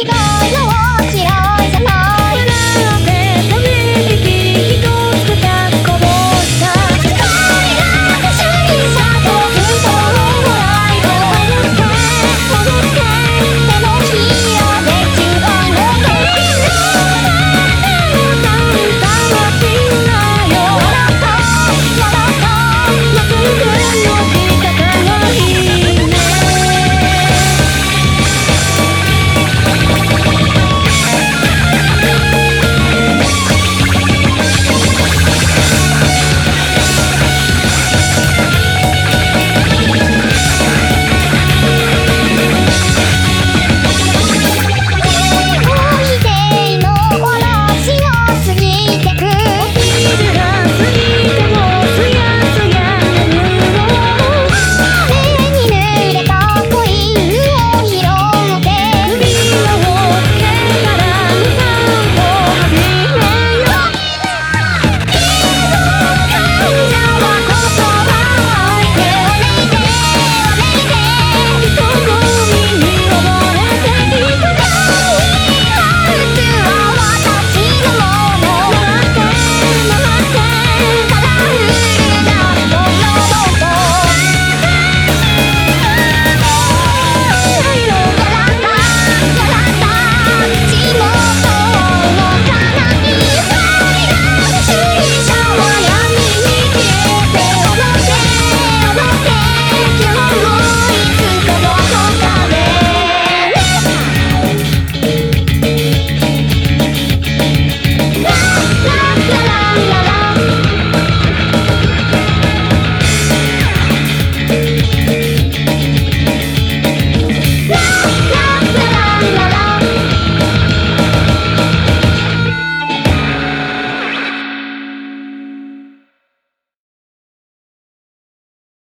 we go.